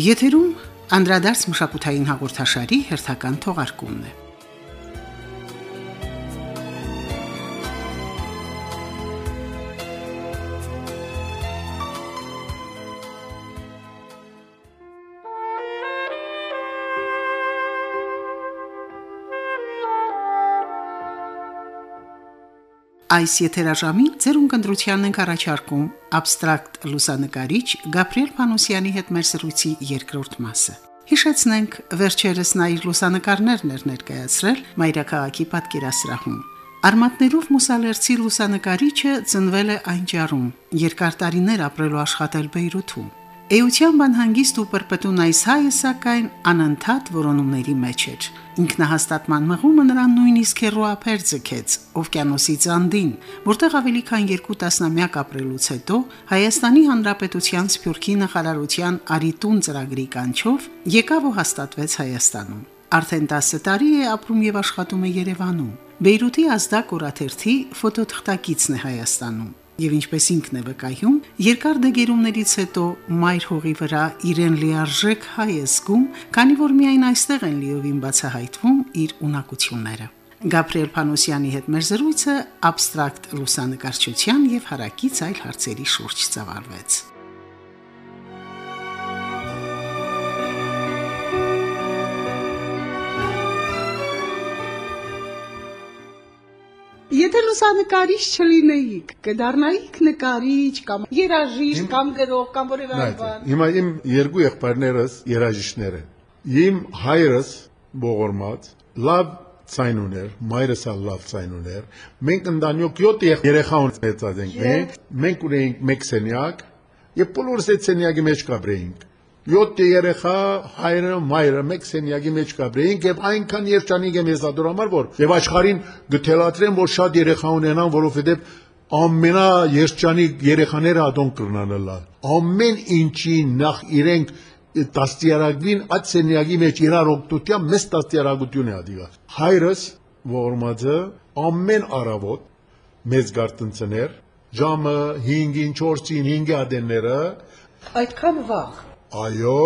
Եթերում անդրադարձ մշակութային հաղորդաշարի հերթական թողարկումն է։ Այս եթերաժամին ձեր ունկնդրությանն ենք առաջարկում абստրակտ լուսանկարիչ Գաբրիել Փանոսյանի հետ մեր զրույցի երկրորդ մասը։ Հիշեցնենք, վերջերս նա իր լուսանկարներն էր ներկայացրել Մայրաքաղաքի պատկերասրահում։ Արմատներով մուսալերցի լուսանկարիչը ծնվել է այն ջարում, երկար տարիներ ապրելու աշխատել Բեյրութում։ Էության բանհանգիստ ու պրպտուն այս հայը սակայն անընդհատ որոնումների մեջ էր։ Ինքնահաստատման մղումը նրան նույնիսկ հերոապեր ձգեց օվկիանոսի ծանդին, որտեղ ավելի քան երկու տասնամյակ ապրելուց հետո Հայաստանի Հանրապետության Սփյուռքի նախարարության Արիտուն ծրագրի կանչով եկավ ու հաստատվեց Հայաստանում։ Արդեն 10 տարի է ապրում եւ աշխատում է Երևանում։ Բեյրութի ազդակ օրաթերթի ֆոտոթղթակիցն է Հայաստանում եւ ինչպես ինքն է վկայում, երկար դեգերումներից հետո մայր հողի վրա իրեն լիարժեք հայ է զգում, քանի որ միայն այստեղ են լիովին բացահայտվում իր ունակությունները։ Գաբրիել Փանոսյանի հետ մեր զրույցը абստրակտ լուսանկարչության եւ հարակից այլ հարցերի շուրջ ծավալվեց։ լուսանկարիչ չլինեիք, կդառնայիք նկարիչ կամ երաժիշտ կամ գրող կամ որևէ այլ բան։ Հիմա իմ երկու եղբայրներս երաժիշտներ են։ Իմ հայրս ողորմած լավ ցայն ուներ, մայրս ալ լավ ցայն ուներ։ Մենք ընտանյոք 7 երեխա ունեցած ենք Մենք ունեինք մեկ սենյակ, եւ բոլորս այդ սենյակի մեջ կապրեինք։ 7 երեխա, հայրը, մայրը մեկ սենյակի մեջ կապրեինք եւ այնքան երջանիկ եմ ես ադոր համար որ եւ աշխարհին գթելացրեմ որ շատ երեխա ունենան, որովհետեւ ամենա երջանիկ երեխաները ադոն կրնանալա։ Ամեն ինչի նախ իրենք տաստիարակվին այդ սենյակի մեջ իրար օգտության մեծ տաստիարակություն է ադիգա։ Հայրս ողորմածը ամեն առավոտ մեծ գարտնցներ ժամը 5-ին 4-ին 5 ադենները այդքան վաղ Այո,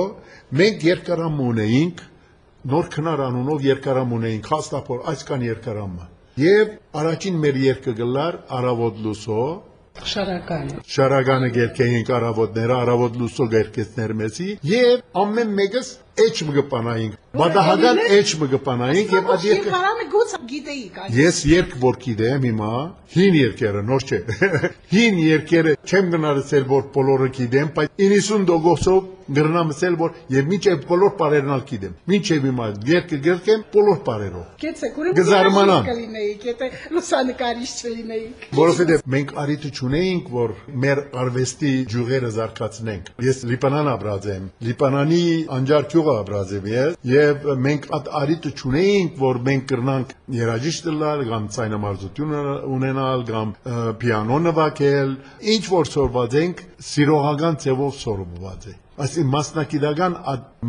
մենք երկարամ ունեինք, նոր քնար անունով երկարամ ունեինք, հաստափոր այսքան երկարամը։ Եվ առաջին մեր երկը գլար արավոտ լուսո, Շարականը։ Շարականը գերքեինք արավոտները, արավոտ լուսո գերքեցներ մեզի, եւ ամեն մեկս էջ մգպանայինք։ Բադահական էջ մգպանայինք եւ այդ երկը Կարանը գուցե գիտեիք այս։ Ես երկ որ գիտեմ հիմա, հին երկերը, նոր չէ։ Հին երկերը չեմ գնացել որ բոլորը գիտեմ, բայց 90%-ով գրնամսել որ եւ մինչեւ բոլոր բարերն ալ գիտեմ։ Մինչեւ հիմա երկը գրկեմ բոլոր բարերով։ Գեցեք, ուրեմն Գզարմանան։ կլինեիք, եթե լուսանկարիչ չլինեիք։ Որովհետև մենք արիտը չունեինք, որ մեր արվեստի ջուղերը զարգացնենք։ Ես Լիբանան ապրած եմ, Լիբանանի անջար գյուղը ապրած եմ ես, եւ մենք այդ արիտը չունեինք, որ մենք կրնանք երաժիշտ լալ կամ ցայնամարզություն ունենալ կամ պիանո նվագել, ինչ որ սորված ենք, սիրողական ձևով սորված է։ Այսինքն մասնակիտական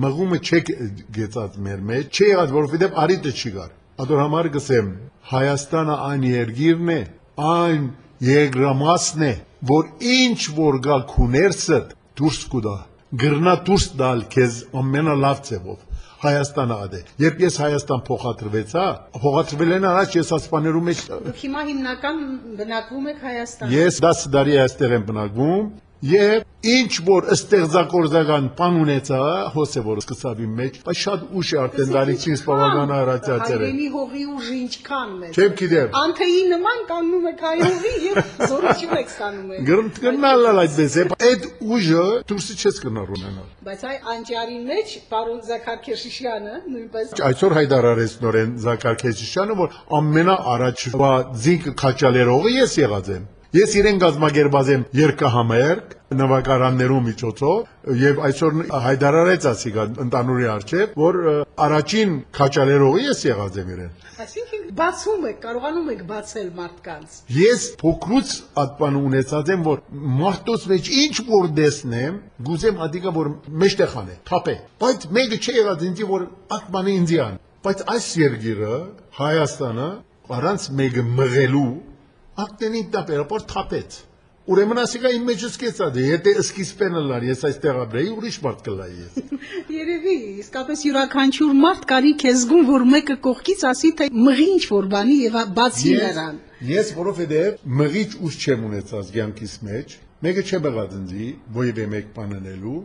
մղումը չեք գեցած մեր մեջ, չի եղած, որովհետև արիտը չի գար։ Ադոր համար գսեմ, Հայաստանը այն երգիրն է, այն երկրամասն է, որ ինչ որ գալ քուներսը դուրս կուտա, գրնա դուրս դալ քեզ ամենալավ ձևով։ Հայաստանը ադե։ Երբ ես Հայաստան փոխադրվեցա, փոխադրվել են առաջ ես ասպաներում մեջ հիմա հիմնական բնակվում եք Հայաստանում։ Ես 10 տարի այստեղ եմ բնակվում, Եվ ինչ որ ստեղծագործական բան ունեցա, հոսե որ սկսավ իմ մեջ, բայց շատ ուշ է արդեն դարիքից բավական առաջացել է։ Հայրենի հողի ուժը ինչքան մեծ։ Չեմ գիտեմ։ Անթեի նման կանգնում եք հայ հողի եւ զորություն եք ստանում եք։ Գրնտ կնալ այդպես է, այդ ուժը դուրսի չես կնալ ունենալ։ Բայց այ անջարի մեջ պարոն Զաքար Քեշիշյանը նույնպես Այսօր հայտարարեց նորեն Զաքար Քեշիշյանը, որ ամենա առաջվա ձինք քաչալերողը ես եղած եմ։ Ես իրեն գազագերբազ եմ երկահամերգ նվագարաններու միջոցով եւ այսօր հայտարարեց ասիգա ընտանուրի արչեւ որ առաջին քաչալերողը ես եղած եմ իրեն Այսինքն բացում եք, կարողանում եք բացել մարդկանց։ Ես փոքրուց ատպան ունեցած եմ, որ մարդոց մեջ ինչ որ դեսնեմ, գուզեմ ադիկա որ մեջտեղ անե, թափե։ Բայց մեկը չի եղած ինձի որ ատպանը ինձի ան։ Բայց այս երգիրը Հայաստանը առանց մեկը մղելու ակտենի դապերապոր թափեց։ Ուրեմն ասիկա իմ մեջս կեցած է, եթե սկիզբեն լար ես այստեղ ապրեի, ուրիշ մարդ կլայի ես։ Երևի իսկապես յուրաքանչյուր մարդ կարի քեզ զգում, որ մեկը կողքից ասի թե մղի ինչ որ բանի եւ բացի նրան։ Ես որովհետեւ մղիչ ուժ չեմ ունեցած ցանկիս մեջ, մեկը չէ բղած ինձի, ոյվե մեկ բանանելու,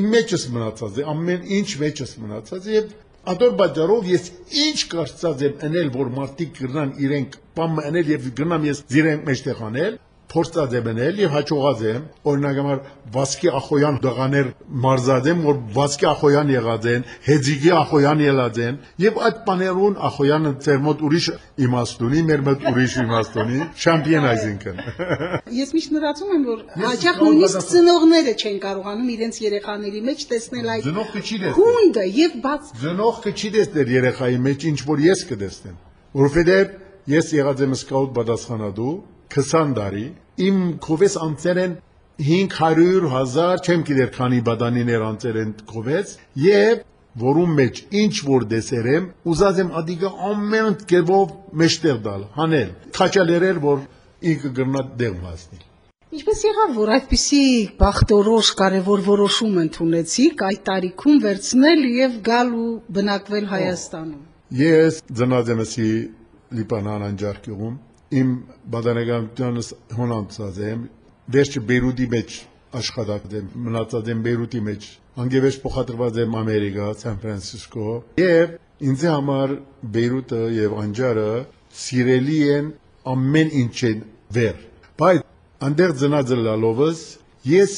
իմ մեջս մնացած է, ամեն ինչ մեջս մնացած է եւ Ադոր բաժարով ես ինչ կարծած եմ անել, որ մարդիկ գրնան իրենք բամ անել եւ գնամ ես իրենք մեջտեղ անել, փորձած եմ անել եւ հաջողած եմ օրինակ համար Վասկի Ախոյան դղաներ մարզած եմ որ Վասկի Ախոյան եղած են Հեջիգի Ախոյան եղած են եւ այդ բաներուն Ախոյանը ծեր մոտ ուրիշ իմաստ ունի մեր մոտ ուրիշ իմաստ ունի չամպիոն այսինքն Ես միշտ մտածում եմ որ հաճախ նույնիսկ ծնողները չեն կարողանում իրենց երեխաների մեջ տեսնել այդ Ծնողքը չի տեսնել հունդը եւ բաց Ծնողքը չի տեսնել երեխայի մեջ ինչ որ ես կտեսնեմ որովհետեւ ես եղած եմ սկաուտ պատասխանատու 20 տարի իմ կովես անցեր են 500 հազար չեմ գիտեր քանի բադանիներ անցեր են կովես եւ որում մեջ ինչ որ դեսեր եմ ուզած եմ ադիգա ամեն կերպով մեջտեղ դալ հանել քաչալերեր որ ինքը գրնա դեմ հասնի Ինչպես եղավ, որ այդպիսի բախտորոշ կարևոր որոշում ընդունեցիք այդ տարիքում վերցնել եւ գալ ու բնակվել Հայաստանում։ Ես ծնած եմ ասի Լիբանան անջարկյուղում իմ բադանեգանությանս հոնանցած եմ, վերջը բերուտի մեջ աշխատած եմ, մնացած եմ բերուտի մեջ, անգևեջ փոխադրված եմ ամերիկա, Սան Ֆրանցիսկո, և ինձ համար բերուտը և անջարը սիրելի են ամեն ինչ են վեր։ Բայց անդեղ ծնածը լալովս, ես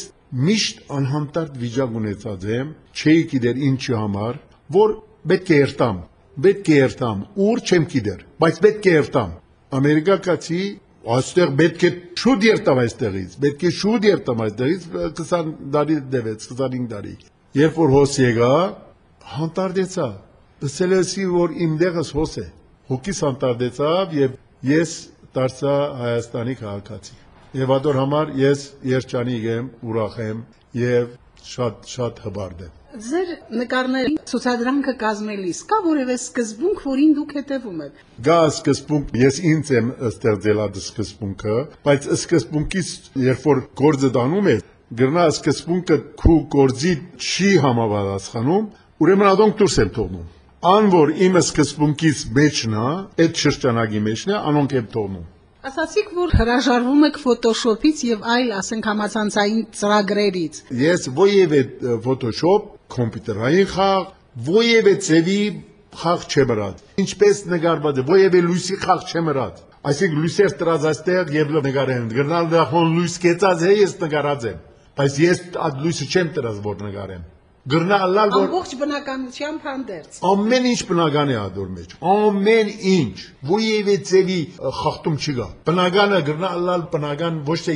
միշտ անհամտարտ վիճակ ունեցած եմ, չէի գիտեր ինչի համար, որ պետք է երտամ, պետք է երտամ, ուր չեմ գիտեր, բայց պետք է երտամ ամերիկացի այստեղ պետք է շուտ երթամ այստեղից, պետք է շուտ երթամ այստեղից 20 տարի դեվեց, 25 տարի։ Երբ որ հոս եկա, հանդարտեցա։ Ասելեսի որ իմ դեղս հոս է։ Հոգիս հանդարտեցավ եւ ես դարձա Հայաստանի քաղաքացի։ Եվ ադոր համար ես երջանիկ եմ, ուրախ եմ եւ շատ շատ հբարդ եմ։ Ձեր նկարների ցուցադրանքը կազմելիս կա որևէ սկզբունք, որին դուք հետևում եք։ Գա սկզբունք, ես ինձ եմ ստեղծել այդ սկզբունքը, բայց սկզբունքից երբ որ գործը դանում է, գրնա սկզբունքը քու գործի չի համապատասխանում, ուրեմն ադոնք դուրս եմ թողնում։ Ան որ իմ սկզբունքից մեջն է, այդ շրջանագի մեջն է, անոնք եմ թողնում։ Ասացիք, որ հրաժարվում եք Photoshop-ից եւ այլ, ասենք, համացանցային ծրագրերից։ Ես ովևէ Photoshop կոմպյուտերային խաղ, ովևէ ծևի խաղ չեմ ըրած։ Ինչպես նկարված է, ովևէ լույսի խաղ չեմ ըրած։ Այսինքն լույսեր տրած այստեղ եւ նկարեն։ Գրնալ դախոն լույս կեցած է, ես նկարած եմ։ Բայց ես այդ լույսը չեմ տրած որ նկարեմ գրնա ալալ որ ամբողջ բնականությամբ հանդերձ ամեն ինչ բնական է ադոր մեջ ամեն ինչ ովևէ ծևի խախտում չկա բնականը գրնա ալալ բնական ոչ թե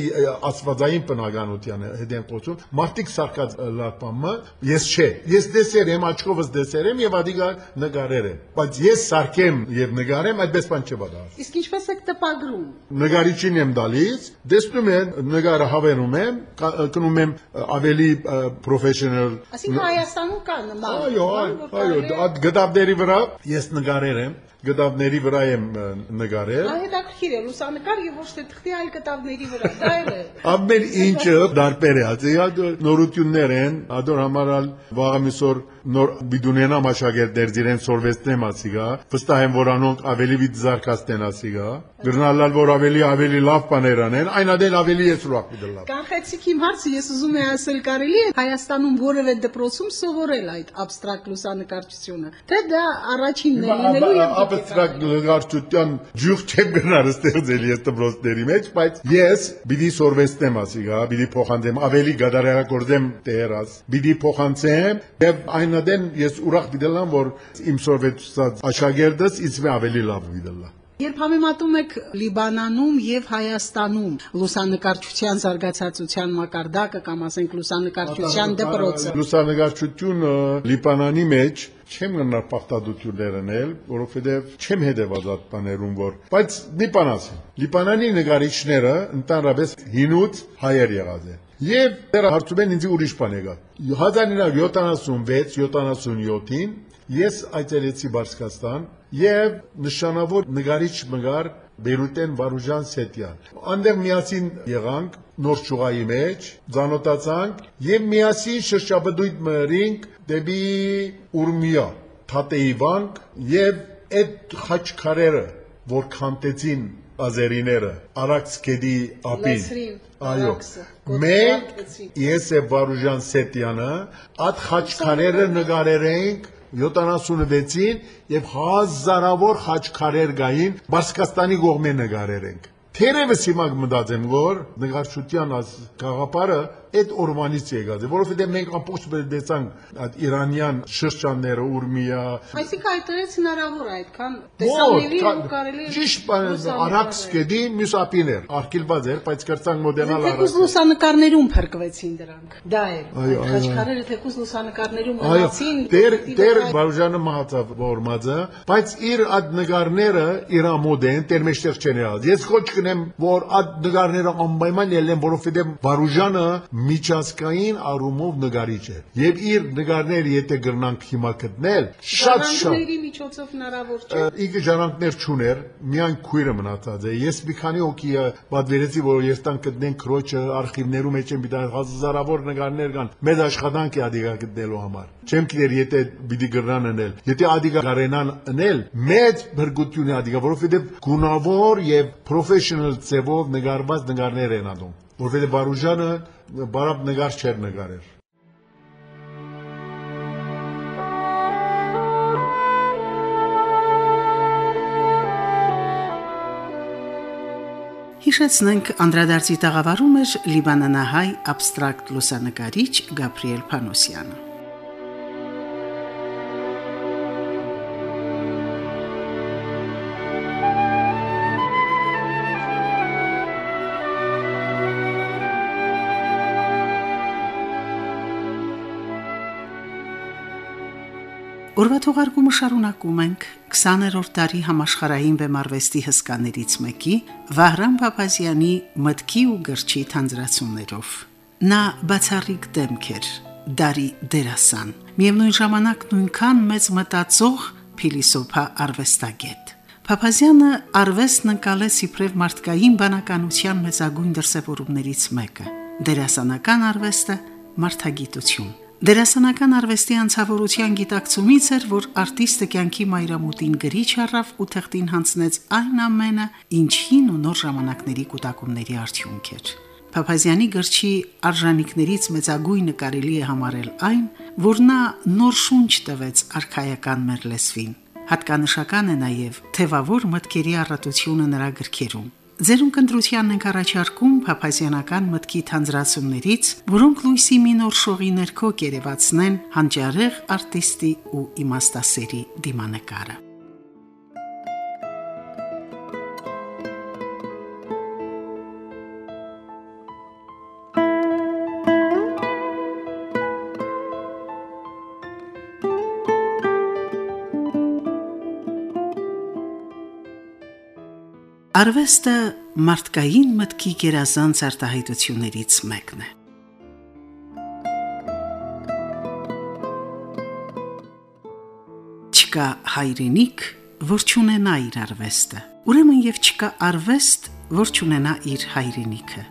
աստվածային բնականության հետ են խոսում մարդիկ սարկած լարպամը ես չէ ես դեսեր եմ աչքովս դեսեր եմ եւ ադիգա նկարեր եմ բայց ես սարկեմ եւ նկարեմ այդպես բան չէ բադար իսկ ինչպես եք տպագրում նկարիչին եմ դալիս դեսնում եմ նկարը հավերում եմ կնում եմ ավելի Այսինքն Հայաստանում կա նման։ Այո, այո, այդ գդաբների վրա ես նկարեր եմ, գդաբների վրա եմ նկարել։ Հետաքրքիր է, լուսանկար եւ ոչ թե թղթի այլ գդաբների վրա, դա էլ է։ Ամեն ինչը դարբեր է, ասի նորություններ են, ադոր համարալ վաղամիսոր նոր բիդունենամ աշակերտներ իրեն սորվեցնեմ ասիգա, վստահ եմ որ անոնք ավելի վիճ զարգացնեն ասիգա, գրնալալ որ ավելի ավելի լավ բաներ անեն, այն adel ավելի ես ուրախ դլավ։ Կանխեցիք իմ հարցը, ես ուզում եմ ասել կարելի է Հայաստանում որևէ դպրոցում սովորել այդ абստրակտ լուսանկարչությունը, թե դա առաջինն է լինելու եւ абստրակտ լուսանկարչության ջուղ չեմ գնալ ստեղծել ես դպրոցների մեջ, բայց ես բիդի սորվեցնեմ ասիգա, բիդի փոխանցեմ ավելի գադարեղագործեմ տեղերած, բիդի փոխանցեմ եւ այն այնադեն ես ուրախ դիտելամ, որ իմ սորվեցած աշակերտս ինձ ավելի լավ դիտելա։ Երբ համեմատում եք Լիբանանում եւ Հայաստանում լուսանկարչության զարգացածության մակարդակը կամ ասենք լուսանկարչության դպրոցը լուսանկարչությունը Լիբանանի մեջ չեմ գնա պարտադություններ անել, որովհետև չեմ հետևած այդ բաներուն, որ բայց մի բան ասեմ։ Լիբանանի նկարիչները ընդհանրապես հինուց հայեր եղած են։ Եվ դեռ հարցում են ինձ ուրիշ բան եկա։ 1976-77-ին ես այցելեցի Բարսկաստան եւ նշանավոր նկարիչ մգար Բերուտեն Վարուժան Սետյան։ Անդեղ միասին եղանք նոր ճուղայի մեջ, ցանոթացանք եւ միասին շրջաբդույթ մրինք դեպի Ուրմիա, Թատեի վանք եւ այդ խաչքարերը, որ քանտեցին ազերիները Արաքս գետի ափին այո մենք ես եւ Վարուժան Սետյանը այդ խաչքարերը նկարել ենք 76-ին եւ հազարավոր խաչքարեր գային Բարսկաստանի կողմեն նկարել ենք Թերևս հիմա մտածեմ, որ նկարչության աս գաղապարը այդ օրվանից եկած է, որովհետև մենք ամբողջ դեցանք այդ իրանյան շրջանները Ուրմիա։ Այսինքն այդտեղից հնարավոր է այդքան տեսանելի ու կարելի է։ Ճիշտ բանը արաքս կեդի մյուսապիներ, արկիլված էր, բայց կրծան մոդենալ արաքս։ Թեկուզ լուսանկարներում փրկվեցին դրանք։ Դա է։ Խաչքարերը թեկուզ լուսանկարներում մնացին։ Դեր դեր Բարուժանը մահացավ որմածը, բայց իր այդ նկարները իր մոդեն դեր մեջտեղ չեն եղած։ Ես ոչ կնեմ, որ այդ նկարները անպայման ելեն, որովհետև Բարուժանը միջազգային առումով նկարիչ է եւ իր նկարները եթե գրնանք հիմա գտնել շատ շատ ժանանքների միջոցով հնարավոր չէ իգ ժանանքներ չուներ միայն քույրը մնացած է ես մի քանի հոգի պատվերեցի որ ես տան գտնեն քրոջը արխիվներում մեջ են բիդան հազարավոր նկարներ կան մեծ աշխատանք է ադիգա գտնելու համար չեմ գիտեր եթե պիտի գրնան անել եթե ադիգա կարենան անել մեծ բրգություն է ադիգա որովհետեւ գունավոր եւ professional ձևով նկարված նկարներ են անում որովհետեւ Բարուժանը բարապ նկար չէր նկարել։ Հիշեցնենք անդրադարձի տաղավարում էր Լիբանանահայ абստրակտ լուսանկարիչ Գաբրիել Փանոսյանը։ Օրվա թողարկումը շարունակում ենք. 20-րդ դարի համաշխարհային վեմարվեստի հսկաներից մեկի Վահրամ Փափազյանի մտքի ու գրչի թանձրացումներով։ Նա բացառիկ դեմք էր, դարի դերասան, միևնույն ժամանակ նույնքան մեծ մտածող փիլիսոփա արվեստագետ։ Փափազյանը արվեստն ընկալեց իբրև մարդկային բանականության մեծագույն դրսևորումներից մեկը՝ դերասանական արվեստը մարդագիտություն։ Դերասանական արվեստի անցավորության գիտակցումից էր, որ արտիստը կյանքի մայրամուտին գրիչ առավ ու թղթին հանձնեց այն ամենը, ինչին ու նոր ժամանակների կൂട്ടակումների արդյունք էր։ Փափազյանի գրչի արժանինքներից մեծագույնը կարելի է համարել այն, որ նա նոր շունչ տվեց արխայական մեր լեզվին։ Հատկանշական է նաև թևավոր մտքերի առատությունը նրա գրքերում։ Ձերուն կնդրությանն ենք առաջարկում փափազյանական մտքի թանձրացումներից, որոնք լույսի մի նոր շողի ներքո կերևացնեն հանճարեղ արտիստի ու իմաստասերի դիմանկարը։ Արվեստը մարդկային մտքի գերազանց արտահայտություններից մեկն է։ Չկա հայրենիք, որ չունենա իր արվեստը։ Ուրեմն եւ չկա արվեստ, որ չունենա իր հայրենիքը։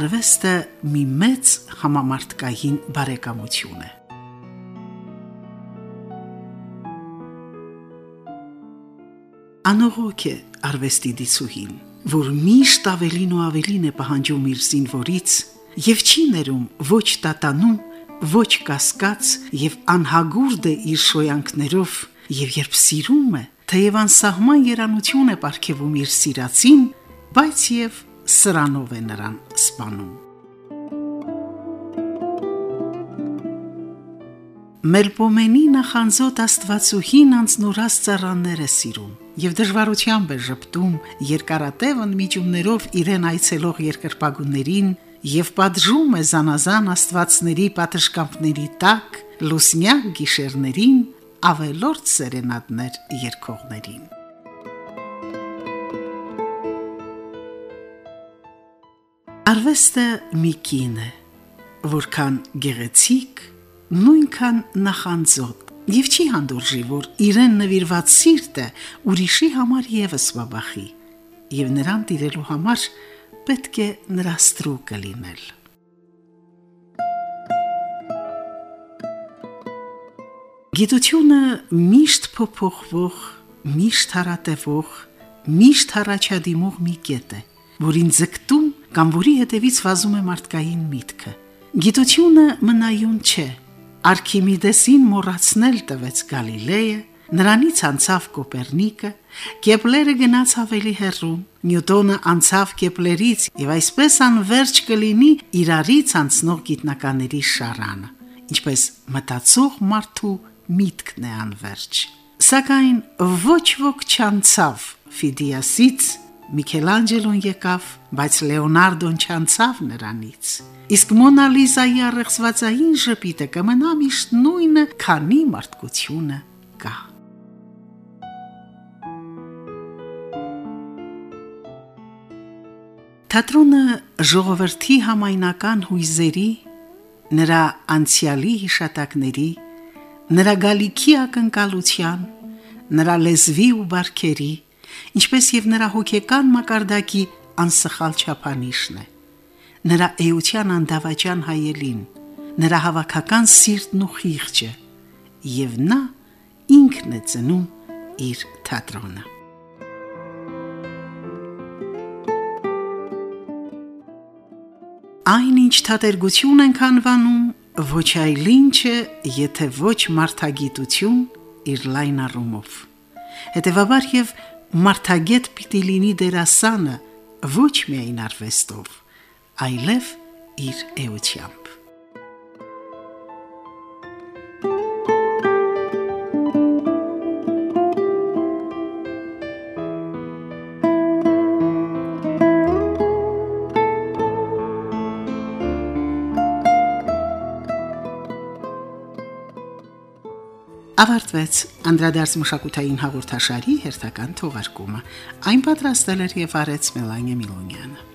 Արվեստը մի մեծ համամարտկային բարեկամություն է։ անողոք է արվեստի դիցուհին, որ միշտ ավելին ու ավելին է պահանջում իր զինվորից եւ չի ներում ոչ տատանում, ոչ կասկած եւ անհագուրդ է իր շոյանքներով եւ երբ սիրում է, թեև անսահման երանություն է ապարգևում իր սիրածին, բայց եւ սրանով է նրան սպանում։ Մելպոմենի նախանձոտ աստվածուհին անցնորած ծառաններ է սիրում եւ դժվարությամբ է ճպտում երկարատև ընդմիջումներով իրեն այցելող երկրպագուններին եւ պատժում է զանազան աստվածների պատշգամբների տակ լուսնյա գիշերներին ավելորդ սերենատներ երկողներին։ Արվեստը մի կին է, որքան գեղեցիկ, նույնքան նախանձոտ եւ չի հանդուրժի, որ իրեն նվիրված սիրտը ուրիշի համար եւս բաբախի եւ նրան տիրելու համար պետք է նրա ստրուկը լինել։ Գիտությունը միշտ փոփոխվող, միշտ հարատևող, միշտ հառաջադիմող մի կետ է, որին ձգտում կամ որի հետևից վազում է մարդկային միտքը։ Գիտությունը մնայուն չէ, Արքիմիդեսին մոռացնել տվեց Գալիլեյը, նրանից անցավ Կոպերնիկը, Կեպլերը գնաց ավելի հեռուն, Նյուտոնը անցավ Կեպլերից եւ այսպես անverջ կլինի իրարից անցնող գիտնականների շարանը, ինչպես մտածող մարդու միտքն է անverջ։ Սակայն ոչ ոք չանցավ Ֆիդիասից Միքելանջելոն եկավ, բայց Լեոնարդոն չանցավ նրանից։ Իսկ Մոնա Լիզայի առեղծվածային ժպիտը կմնա միշտ նույնը, քանի մարդկությունը կա։ Թատրոնը ժողովրդի համայնական հույզերի, նրա անցյալի հիշատակների, նրա գալիքի ակնկալության, նրա լեզվի ու բարքերի, ինչպես եւ նրա հոգեկան մակարդակի անսխալ չափանիշն է։ Նրա էության անդավաճան հայելին, նրա հավաքական սիրտն ու խիղճը, եւ նա ինքն է ծնում իր թատրոնը։ Այնինչ թատերգություն ենք անվանում, ոչ այլ ինչ է, եթե ոչ մարդագիտություն իր լայն առումով։ Հետևաբար եւ մարդագետ պիտի լինի դերասանը ոչ միայն արվեստով, այլև իր էությամբ։ Ավարտվեց անդրադարձ մշակութային հաղորդաշարի հերթական թողարկումը։ Այն պատրաստել էր եւ արեց Մելանիա Միլոնյանը։